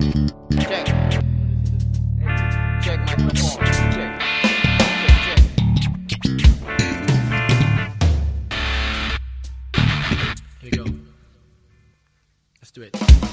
Check. Check Check. Check. Check, check. Here we go. Let's do it.